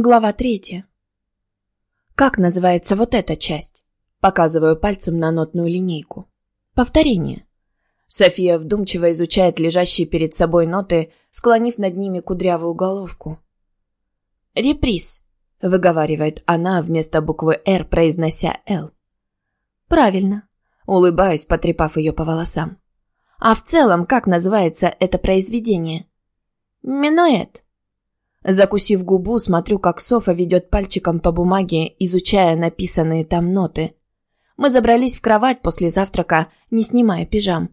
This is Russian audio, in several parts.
Глава третья. Как называется вот эта часть? Показываю пальцем на нотную линейку. Повторение. София вдумчиво изучает лежащие перед собой ноты, склонив над ними кудрявую головку. «Реприз», — выговаривает она вместо буквы «Р», произнося «Л». «Правильно», — улыбаюсь, потрепав ее по волосам. «А в целом, как называется это произведение?» «Минуэт», Закусив губу, смотрю, как Софа ведет пальчиком по бумаге, изучая написанные там ноты. Мы забрались в кровать после завтрака, не снимая пижам.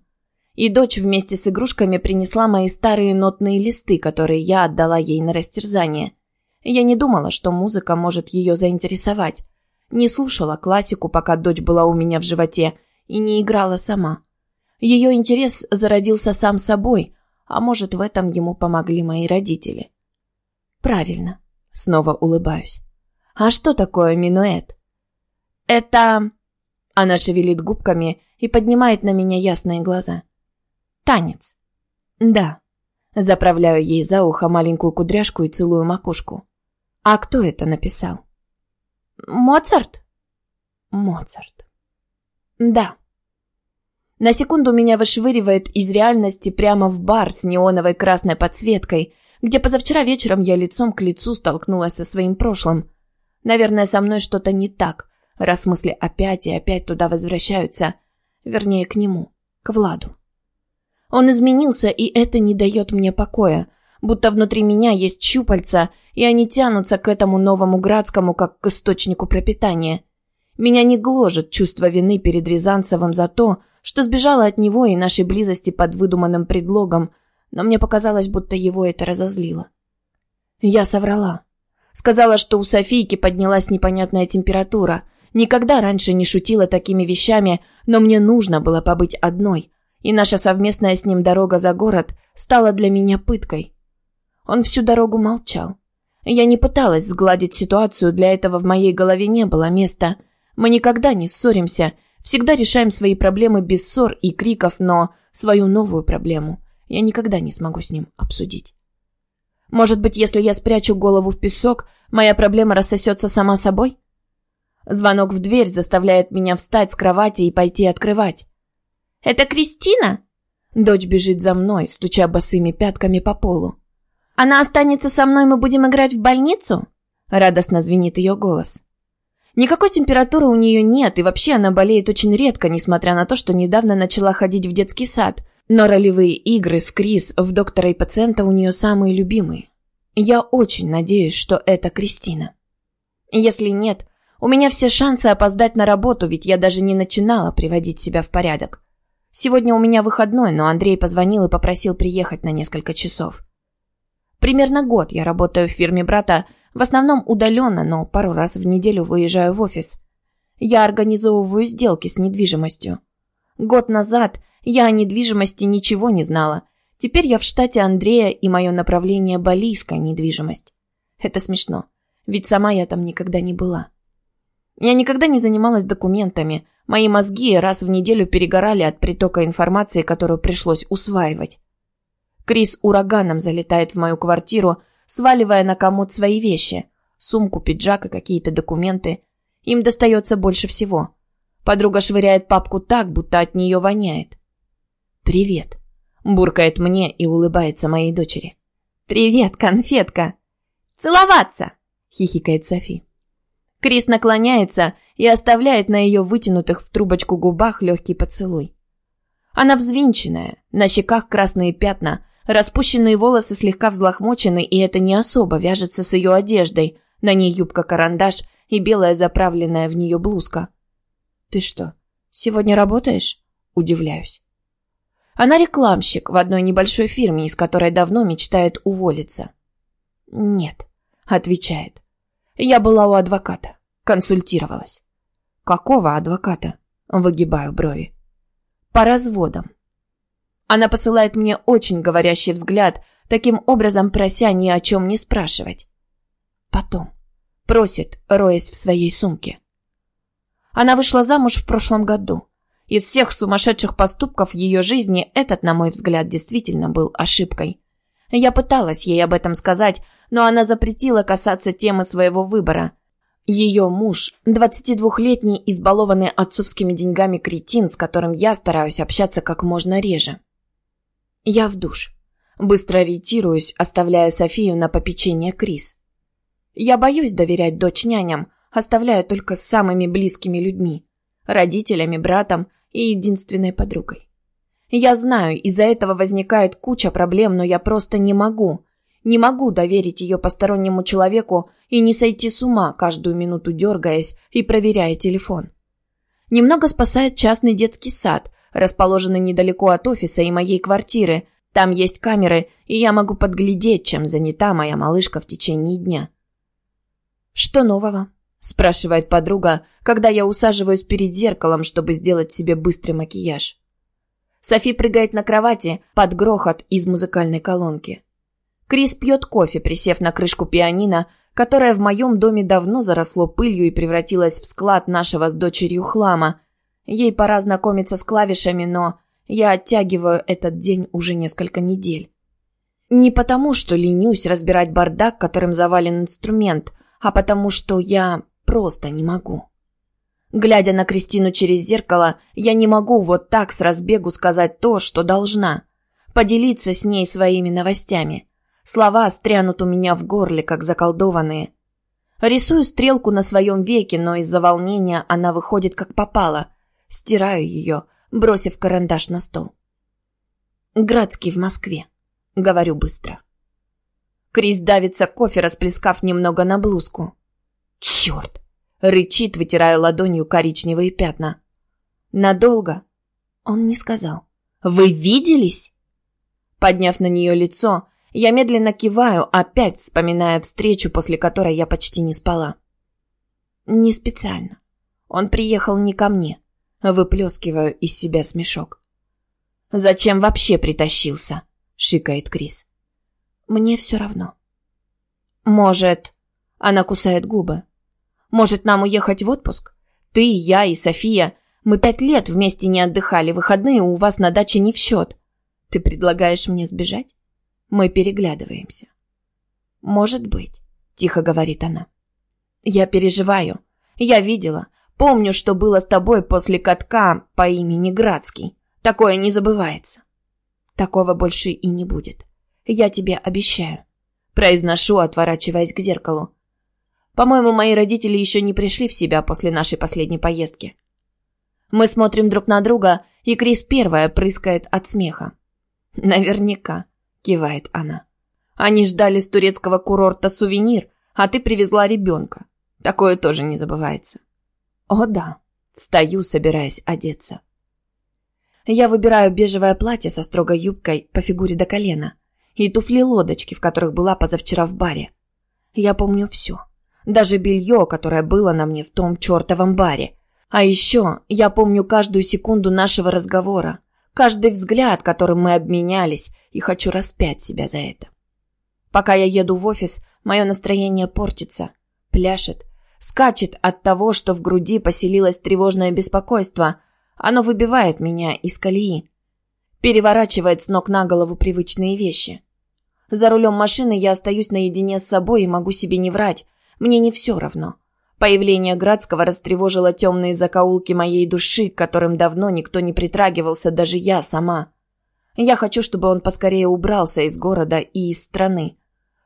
И дочь вместе с игрушками принесла мои старые нотные листы, которые я отдала ей на растерзание. Я не думала, что музыка может ее заинтересовать. Не слушала классику, пока дочь была у меня в животе, и не играла сама. Ее интерес зародился сам собой, а может, в этом ему помогли мои родители. Правильно. Снова улыбаюсь. А что такое минуэт? Это... Она шевелит губками и поднимает на меня ясные глаза. Танец. Да. Заправляю ей за ухо маленькую кудряшку и целую макушку. А кто это написал? Моцарт? Моцарт. Да. На секунду меня вышвыривает из реальности прямо в бар с неоновой красной подсветкой, где позавчера вечером я лицом к лицу столкнулась со своим прошлым. Наверное, со мной что-то не так, раз мысли опять и опять туда возвращаются. Вернее, к нему, к Владу. Он изменился, и это не дает мне покоя, будто внутри меня есть щупальца, и они тянутся к этому новому Градскому, как к источнику пропитания. Меня не гложет чувство вины перед Рязанцевым за то, что сбежала от него и нашей близости под выдуманным предлогом – но мне показалось, будто его это разозлило. Я соврала. Сказала, что у Софийки поднялась непонятная температура. Никогда раньше не шутила такими вещами, но мне нужно было побыть одной, и наша совместная с ним дорога за город стала для меня пыткой. Он всю дорогу молчал. Я не пыталась сгладить ситуацию, для этого в моей голове не было места. Мы никогда не ссоримся, всегда решаем свои проблемы без ссор и криков, но свою новую проблему я никогда не смогу с ним обсудить. Может быть, если я спрячу голову в песок, моя проблема рассосется сама собой? Звонок в дверь заставляет меня встать с кровати и пойти открывать. «Это Кристина?» Дочь бежит за мной, стуча босыми пятками по полу. «Она останется со мной, мы будем играть в больницу?» Радостно звенит ее голос. Никакой температуры у нее нет, и вообще она болеет очень редко, несмотря на то, что недавно начала ходить в детский сад – но ролевые игры с Крис в «Доктора и пациента» у нее самые любимые. Я очень надеюсь, что это Кристина. Если нет, у меня все шансы опоздать на работу, ведь я даже не начинала приводить себя в порядок. Сегодня у меня выходной, но Андрей позвонил и попросил приехать на несколько часов. Примерно год я работаю в фирме брата, в основном удаленно, но пару раз в неделю выезжаю в офис. Я организовываю сделки с недвижимостью. Год назад я о недвижимости ничего не знала. Теперь я в штате Андрея, и мое направление – балийская недвижимость. Это смешно, ведь сама я там никогда не была. Я никогда не занималась документами. Мои мозги раз в неделю перегорали от притока информации, которую пришлось усваивать. Крис ураганом залетает в мою квартиру, сваливая на комод свои вещи. Сумку, пиджак и какие-то документы. Им достается больше всего. Подруга швыряет папку так, будто от нее воняет. «Привет», – буркает мне и улыбается моей дочери. «Привет, конфетка!» «Целоваться!» – хихикает Софи. Крис наклоняется и оставляет на ее вытянутых в трубочку губах легкий поцелуй. Она взвинченная, на щеках красные пятна, распущенные волосы слегка взлохмочены, и это не особо вяжется с ее одеждой. На ней юбка-карандаш и белая заправленная в нее блузка. «Ты что, сегодня работаешь?» – удивляюсь. Она рекламщик в одной небольшой фирме, из которой давно мечтает уволиться. «Нет», — отвечает. «Я была у адвоката. Консультировалась». «Какого адвоката?» — выгибаю брови. «По разводам». Она посылает мне очень говорящий взгляд, таким образом прося ни о чем не спрашивать. Потом. Просит, роясь в своей сумке. Она вышла замуж в прошлом году. Из всех сумасшедших поступков ее жизни этот, на мой взгляд, действительно был ошибкой. Я пыталась ей об этом сказать, но она запретила касаться темы своего выбора. Ее муж – 22-летний избалованный отцовскими деньгами кретин, с которым я стараюсь общаться как можно реже. Я в душ. Быстро ретируюсь, оставляя Софию на попечение Крис. Я боюсь доверять дочь няням, оставляя только с самыми близкими людьми – родителями, братом и единственной подругой. Я знаю, из-за этого возникает куча проблем, но я просто не могу. Не могу доверить ее постороннему человеку и не сойти с ума, каждую минуту дергаясь и проверяя телефон. Немного спасает частный детский сад, расположенный недалеко от офиса и моей квартиры. Там есть камеры, и я могу подглядеть, чем занята моя малышка в течение дня. «Что нового?» – спрашивает подруга, когда я усаживаюсь перед зеркалом, чтобы сделать себе быстрый макияж. Софи прыгает на кровати под грохот из музыкальной колонки. Крис пьет кофе, присев на крышку пианино, которое в моем доме давно заросло пылью и превратилось в склад нашего с дочерью хлама. Ей пора знакомиться с клавишами, но я оттягиваю этот день уже несколько недель. Не потому, что ленюсь разбирать бардак, которым завален инструмент, а потому, что я просто не могу. Глядя на Кристину через зеркало, я не могу вот так с разбегу сказать то, что должна. Поделиться с ней своими новостями. Слова стрянут у меня в горле, как заколдованные. Рисую стрелку на своем веке, но из-за волнения она выходит как попало. Стираю ее, бросив карандаш на стол. «Градский в Москве», — говорю быстро. Крис давится кофе, расплескав немного на блузку. «Черт! Рычит, вытирая ладонью коричневые пятна. «Надолго?» Он не сказал. «Вы виделись?» Подняв на нее лицо, я медленно киваю, опять вспоминая встречу, после которой я почти не спала. «Не специально. Он приехал не ко мне». Выплескиваю из себя смешок. «Зачем вообще притащился?» — шикает Крис. «Мне все равно». «Может...» — она кусает губы. Может, нам уехать в отпуск? Ты, я и София. Мы пять лет вместе не отдыхали, выходные у вас на даче не в счет. Ты предлагаешь мне сбежать? Мы переглядываемся. Может быть, тихо говорит она. Я переживаю. Я видела. Помню, что было с тобой после катка по имени Градский. Такое не забывается. Такого больше и не будет. Я тебе обещаю. Произношу, отворачиваясь к зеркалу. По-моему, мои родители еще не пришли в себя после нашей последней поездки. Мы смотрим друг на друга, и Крис первая прыскает от смеха. «Наверняка», — кивает она. «Они ждали с турецкого курорта сувенир, а ты привезла ребенка. Такое тоже не забывается». «О да», — встаю, собираясь одеться. Я выбираю бежевое платье со строгой юбкой по фигуре до колена и туфли-лодочки, в которых была позавчера в баре. Я помню все. Даже белье, которое было на мне в том чертовом баре. А еще я помню каждую секунду нашего разговора, каждый взгляд, которым мы обменялись, и хочу распять себя за это. Пока я еду в офис, мое настроение портится, пляшет, скачет от того, что в груди поселилось тревожное беспокойство. Оно выбивает меня из колеи, переворачивает с ног на голову привычные вещи. За рулем машины я остаюсь наедине с собой и могу себе не врать. Мне не все равно. Появление Градского растревожило темные закоулки моей души, к которым давно никто не притрагивался, даже я сама. Я хочу, чтобы он поскорее убрался из города и из страны.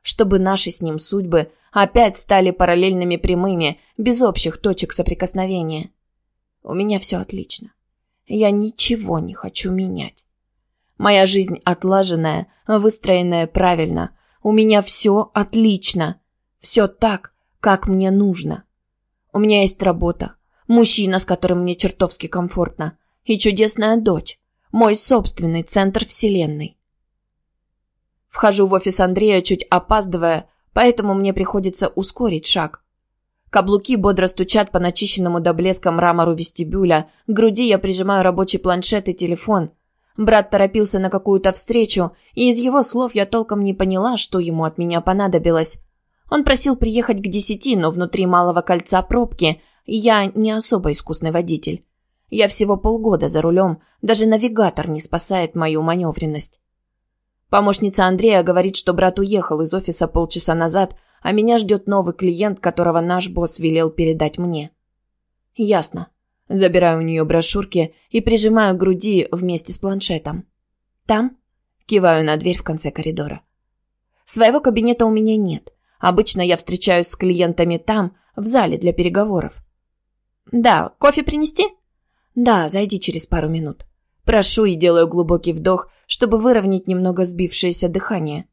Чтобы наши с ним судьбы опять стали параллельными прямыми, без общих точек соприкосновения. У меня все отлично. Я ничего не хочу менять. Моя жизнь отлаженная, выстроенная правильно. У меня все отлично. Все так, как мне нужно. У меня есть работа, мужчина, с которым мне чертовски комфортно, и чудесная дочь, мой собственный центр вселенной. Вхожу в офис Андрея, чуть опаздывая, поэтому мне приходится ускорить шаг. Каблуки бодро стучат по начищенному до блеска мрамору вестибюля, к груди я прижимаю рабочий планшет и телефон. Брат торопился на какую-то встречу, и из его слов я толком не поняла, что ему от меня понадобилось. Он просил приехать к десяти, но внутри малого кольца пробки, я не особо искусный водитель. Я всего полгода за рулем, даже навигатор не спасает мою маневренность. Помощница Андрея говорит, что брат уехал из офиса полчаса назад, а меня ждет новый клиент, которого наш босс велел передать мне. Ясно. Забираю у нее брошюрки и прижимаю к груди вместе с планшетом. Там? Киваю на дверь в конце коридора. Своего кабинета у меня нет. Обычно я встречаюсь с клиентами там, в зале для переговоров. Да, кофе принести? Да, зайди через пару минут. Прошу и делаю глубокий вдох, чтобы выровнять немного сбившееся дыхание.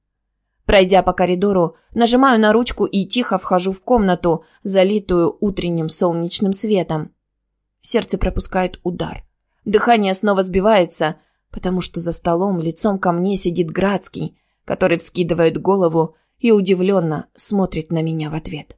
Пройдя по коридору, нажимаю на ручку и тихо вхожу в комнату, залитую утренним солнечным светом. Сердце пропускает удар. Дыхание снова сбивается, потому что за столом лицом ко мне сидит Градский, который вскидывает голову и удивленно смотрит на меня в ответ.